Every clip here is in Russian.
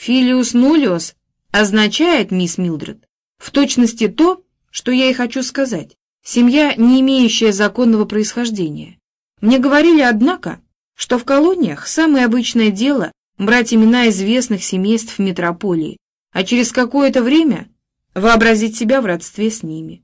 Филиус нулиус означает, мисс Милдред, в точности то, что я и хочу сказать. Семья, не имеющая законного происхождения. Мне говорили, однако, что в колониях самое обычное дело брать имена известных семейств метрополии, а через какое-то время вообразить себя в родстве с ними.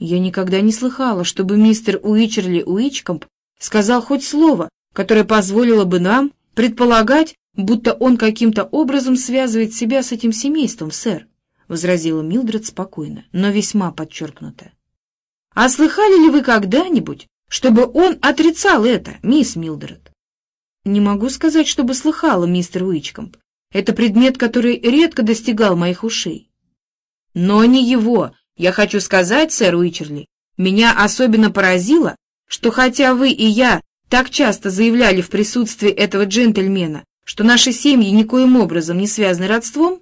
Я никогда не слыхала, чтобы мистер Уичерли Уичкомп сказал хоть слово, которое позволило бы нам предполагать, будто он каким-то образом связывает себя с этим семейством, сэр, — возразила Милдред спокойно, но весьма подчеркнуто. — А слыхали ли вы когда-нибудь, чтобы он отрицал это, мисс Милдред? — Не могу сказать, чтобы слыхала, мистер Уичкомп. Это предмет, который редко достигал моих ушей. — Но не его, я хочу сказать, сэр Уичерли, меня особенно поразило, что хотя вы и я так часто заявляли в присутствии этого джентльмена, что наши семьи никоим образом не связаны родством,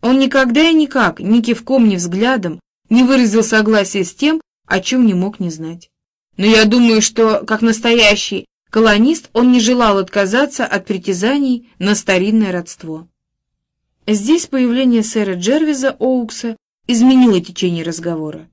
он никогда и никак, ни кивком, ни взглядом не выразил согласия с тем, о чем не мог не знать. Но я думаю, что, как настоящий колонист, он не желал отказаться от притязаний на старинное родство. Здесь появление сэра Джервиза Оукса изменило течение разговора.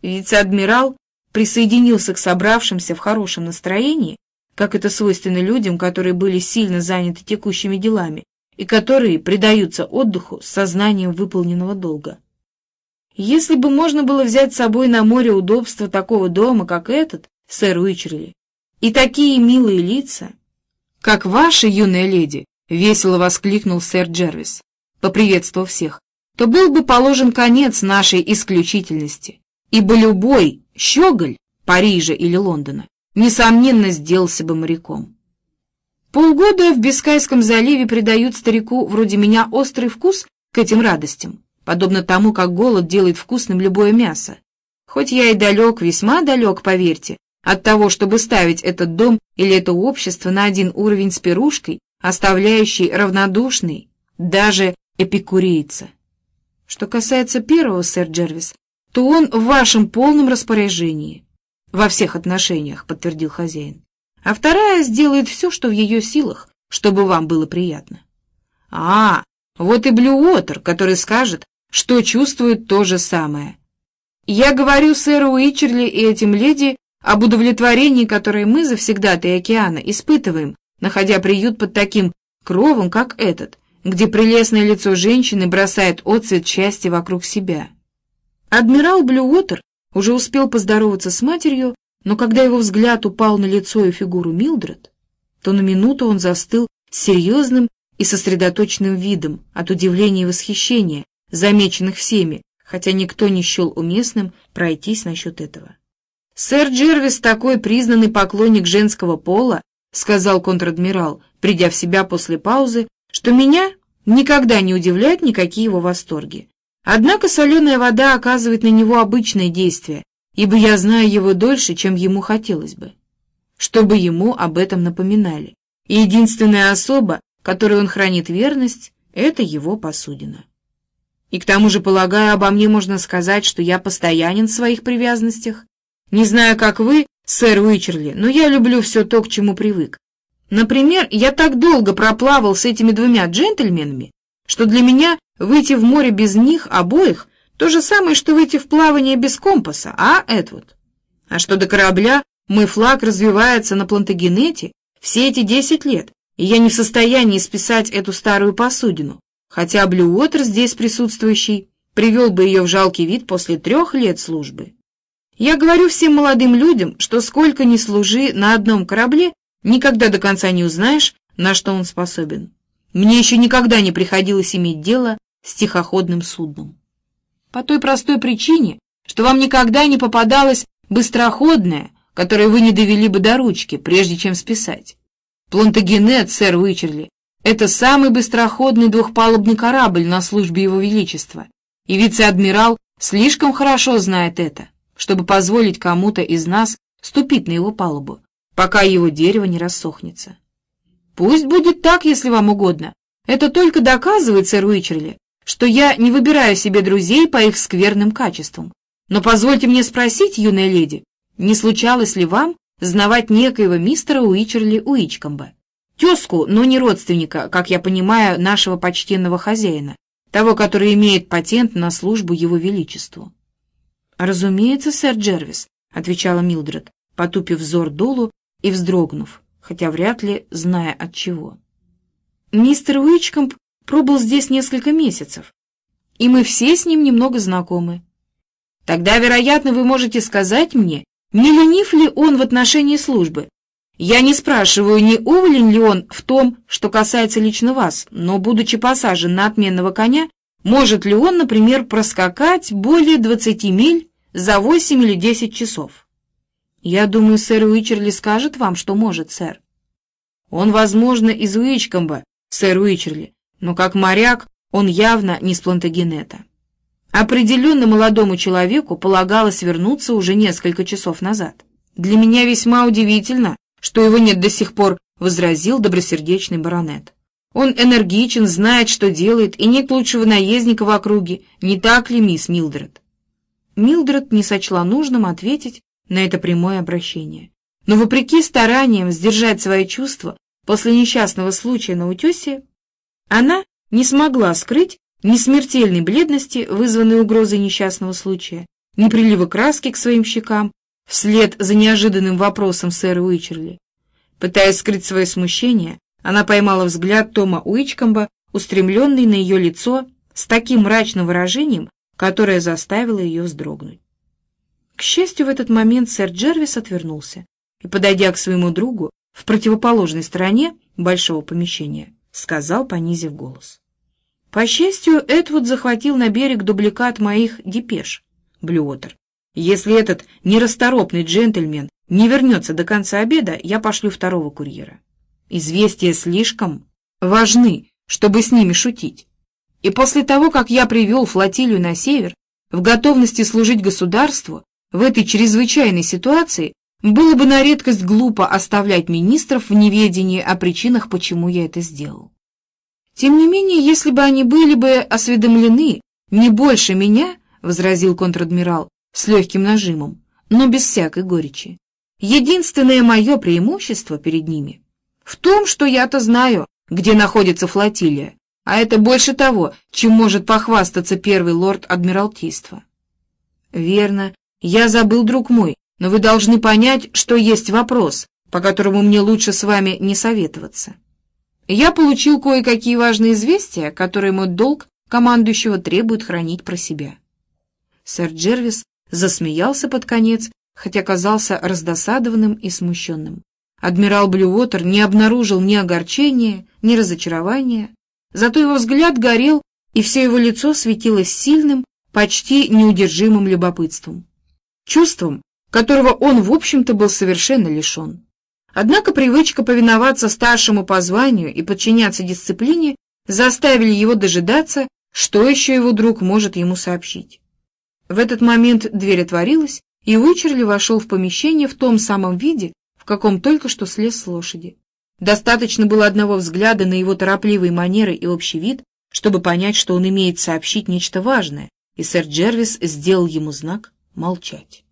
Вице-адмирал присоединился к собравшимся в хорошем настроении, как это свойственно людям, которые были сильно заняты текущими делами и которые предаются отдыху с сознанием выполненного долга. Если бы можно было взять с собой на море удобства такого дома, как этот, сэр Уичерли, и такие милые лица, как ваша юная леди, весело воскликнул сэр Джервис, поприветствовав всех, то был бы положен конец нашей исключительности, ибо любой щеголь Парижа или Лондона, несомненно, сделался бы моряком. Полгода в Бискайском заливе придают старику вроде меня острый вкус к этим радостям, подобно тому, как голод делает вкусным любое мясо. Хоть я и далек, весьма далек, поверьте, от того, чтобы ставить этот дом или это общество на один уровень с пирушкой, оставляющий равнодушный даже эпикурейца. Что касается первого, сэр Джервис, то он в вашем полном распоряжении. Во всех отношениях, подтвердил хозяин. А вторая сделает все, что в ее силах, чтобы вам было приятно. А, вот и Блюотер, который скажет, что чувствует то же самое. Я говорю сэру Уичерли и этим леди об удовлетворении, которое мы завсегдатые океана испытываем, находя приют под таким кровом, как этот, где прелестное лицо женщины бросает отцвет счастья вокруг себя. Адмирал Блюотер уже успел поздороваться с матерью, но когда его взгляд упал на лицо и фигуру Милдред, то на минуту он застыл с серьезным и сосредоточенным видом от удивления и восхищения, замеченных всеми, хотя никто не счел уместным пройтись насчет этого. «Сэр Джервис такой признанный поклонник женского пола», — сказал контр-адмирал, придя в себя после паузы, что меня никогда не удивляют никакие его восторги. Однако соленая вода оказывает на него обычное действие, ибо я знаю его дольше, чем ему хотелось бы, чтобы ему об этом напоминали. И единственная особа, которой он хранит верность, это его посудина. И к тому же, полагаю, обо мне можно сказать, что я постоянен в своих привязанностях. Не знаю, как вы, сэр Уичерли, но я люблю все то, к чему привык. Например, я так долго проплавал с этими двумя джентльменами, что для меня выйти в море без них обоих то же самое, что выйти в плавание без компаса, а, Эдвуд? А что до корабля, мой флаг развивается на Плантагенете все эти десять лет, и я не в состоянии списать эту старую посудину, хотя Блюотер здесь присутствующий привел бы ее в жалкий вид после трех лет службы. Я говорю всем молодым людям, что сколько ни служи на одном корабле, Никогда до конца не узнаешь, на что он способен. Мне еще никогда не приходилось иметь дело с тихоходным судном. По той простой причине, что вам никогда не попадалось быстроходное, которое вы не довели бы до ручки, прежде чем списать. Плантагенет, сэр Уичерли, это самый быстроходный двухпалубный корабль на службе Его Величества, и вице-адмирал слишком хорошо знает это, чтобы позволить кому-то из нас ступить на его палубу, пока его дерево не рассохнется. Пусть будет так, если вам угодно. Это только доказывает, сэр Уичерли, что я не выбираю себе друзей по их скверным качествам. Но позвольте мне спросить, юная леди, не случалось ли вам знавать некоего мистера Уичерли Уичкомба? Тезку, но не родственника, как я понимаю, нашего почтенного хозяина, того, который имеет патент на службу его величеству. «Разумеется, сэр Джервис», — отвечала Милдред, потупив взор долу и вздрогнув, хотя вряд ли зная от чего. «Мистер Уичкомп пробыл здесь несколько месяцев, и мы все с ним немного знакомы. Тогда, вероятно, вы можете сказать мне, не ленив ли он в отношении службы, я не спрашиваю, не уволен ли он в том, что касается лично вас, но, будучи посажен на отменного коня, может ли он, например, проскакать более 20 миль за 8 или 10 часов? Я думаю, сэр Уичерли скажет вам, что может, сэр. Он, возможно, из Уичкомба, сэр Уичерли, но как моряк он явно не с Плантагенета. Определенно молодому человеку полагалось вернуться уже несколько часов назад. Для меня весьма удивительно, что его нет до сих пор, — возразил добросердечный баронет. Он энергичен, знает, что делает, и нет лучшего наездника в округе, не так ли, мисс Милдред? Милдред не сочла нужным ответить на это прямое обращение. Но вопреки стараниям сдержать свои чувства после несчастного случая на утесе, она не смогла скрыть ни смертельной бледности, вызванной угрозой несчастного случая, ни прилива краски к своим щекам, вслед за неожиданным вопросом сэра Уичерли. Пытаясь скрыть свое смущение, она поймала взгляд Тома Уичкомба, устремленный на ее лицо с таким мрачным выражением, которое заставило ее вздрогнуть. К счастью, в этот момент сэр Джервис отвернулся и, подойдя к своему другу в противоположной стороне большого помещения, сказал, понизив голос. «По счастью, Эдвуд захватил на берег дубликат моих депеш, Блюотер, если этот нерасторопный джентльмен не вернется до конца обеда, я пошлю второго курьера. Известия слишком важны, чтобы с ними шутить. И после того, как я привел флотилию на север, в готовности служить государству, в этой чрезвычайной ситуации было бы на редкость глупо оставлять министров в неведении о причинах, почему я это сделал. Тем не менее, если бы они были бы осведомлены не больше меня, — возразил контр-адмирал, с легким нажимом, но без всякой горечи. Единственное мое преимущество перед ними в том, что я-то знаю, где находится флотилия, а это больше того, чем может похвастаться первый лорд Адмиралтейства. Верно, я забыл, друг мой, но вы должны понять, что есть вопрос, по которому мне лучше с вами не советоваться. Я получил кое-какие важные известия, которые мой долг командующего требует хранить про себя. Сэр Джервис засмеялся под конец, хотя казался раздосадованным и смущенным. Адмирал Блювотер не обнаружил ни огорчения, ни разочарования, зато его взгляд горел, и все его лицо светилось сильным, почти неудержимым любопытством. Чувством, которого он, в общем-то, был совершенно лишен. Однако привычка повиноваться старшему по званию и подчиняться дисциплине заставили его дожидаться, что еще его друг может ему сообщить. В этот момент дверь отворилась, и Уичерли вошел в помещение в том самом виде, в каком только что слез с лошади. Достаточно было одного взгляда на его торопливые манеры и общий вид, чтобы понять, что он имеет сообщить нечто важное, и сэр Джервис сделал ему знак молчать.